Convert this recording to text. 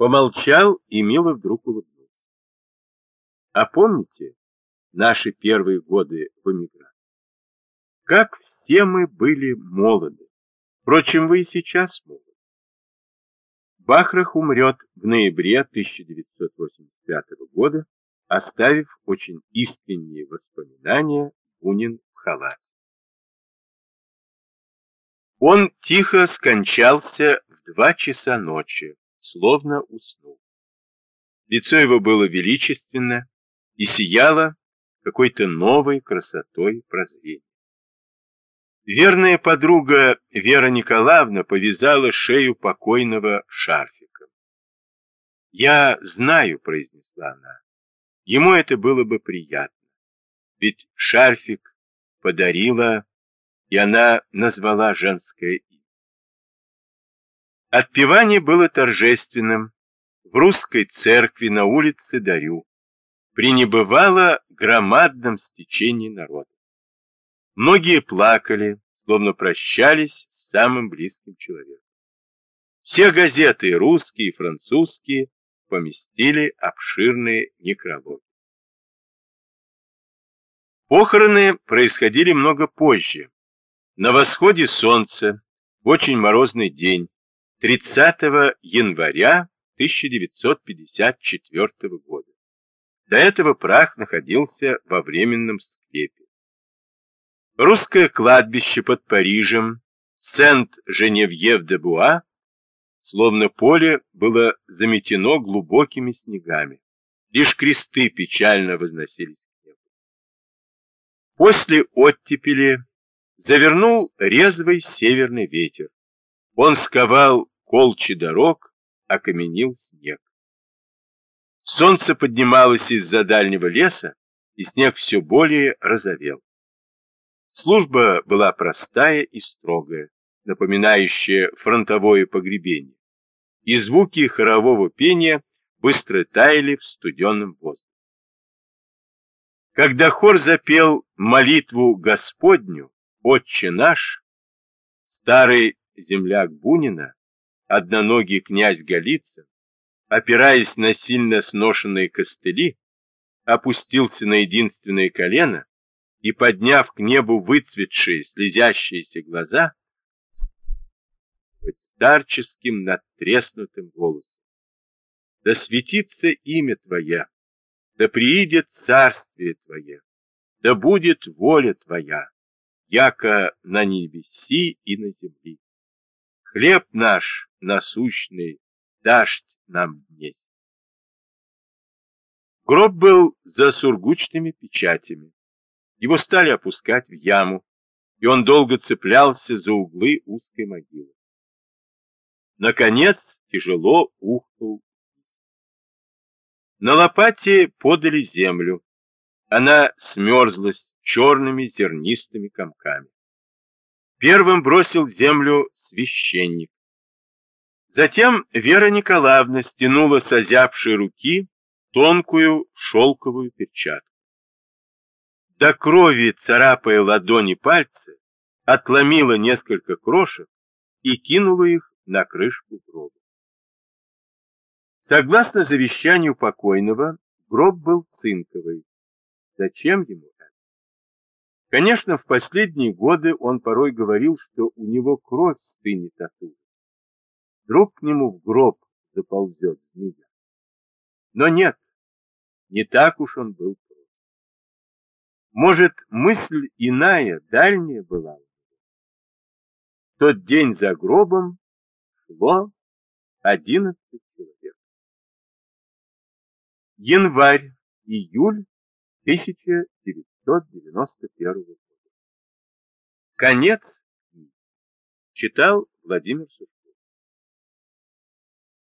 Помолчал и мило вдруг улыбнулся. А помните наши первые годы в эмиграции? Как все мы были молоды. Впрочем, вы и сейчас молоды. Бахрах умрет в ноябре 1985 года, оставив очень искренние воспоминания Бунин в халате. Он тихо скончался в два часа ночи, словно уснул. Лицо его было величественно и сияло какой-то новой красотой прозрения. Верная подруга Вера Николаевна повязала шею покойного шарфиком. «Я знаю», — произнесла она, — «ему это было бы приятно, ведь шарфик подарила, и она назвала женское имя». Отпевание было торжественным, в русской церкви на улице Дарю, при небывало громадном стечении народа. Многие плакали, словно прощались с самым близким человеком. Все газеты, русские и французские, поместили обширные некрологи. Похороны происходили много позже. На восходе солнца, в очень морозный день, 30 января 1954 года. До этого прах находился во временном склепе. Русское кладбище под Парижем, Сент-Женевьев-де-Буа, словно поле, было заметено глубокими снегами. Лишь кресты печально возносились к небу. После оттепели завернул резвый северный ветер. Он сковал колчи дорог, окаменил снег. Солнце поднималось из-за дальнего леса, и снег все более розовел. Служба была простая и строгая, напоминающая фронтовое погребение, и звуки хорового пения быстро таяли в студенном воздухе. Когда хор запел молитву Господню, Отче наш, старый земляк Бунина, одноногий князь Голицын, опираясь на сильно сношенные костыли, опустился на единственное колено и, подняв к небу выцветшие, слезящиеся глаза, старческим надтреснутым голосом. Да светится имя Твое, да приидет царствие Твое, да будет воля Твоя, яко на небеси и на земли. Хлеб наш насущный дашь нам днесь. Гроб был за сургучными печатями. Его стали опускать в яму, и он долго цеплялся за углы узкой могилы. Наконец тяжело ухнул. На лопате подали землю. Она смерзлась черными зернистыми комками. Первым бросил землю священник. Затем Вера Николаевна стянула с озябшей руки тонкую шелковую перчатку до крови царапая ладони пальцы, отломила несколько крошек и кинула их на крышку гроба. Согласно завещанию покойного, гроб был цинковый. Зачем ему это? Конечно, в последние годы он порой говорил, что у него кровь стынет от ужаса. Вдруг к нему в гроб заползет змея. Но нет, не так уж он был может, мысль иная, дальняя была. Тот день за гробом шло одиннадцать человек. Январь, июль 1991 года. Конец. Читал Владимир Сушкин.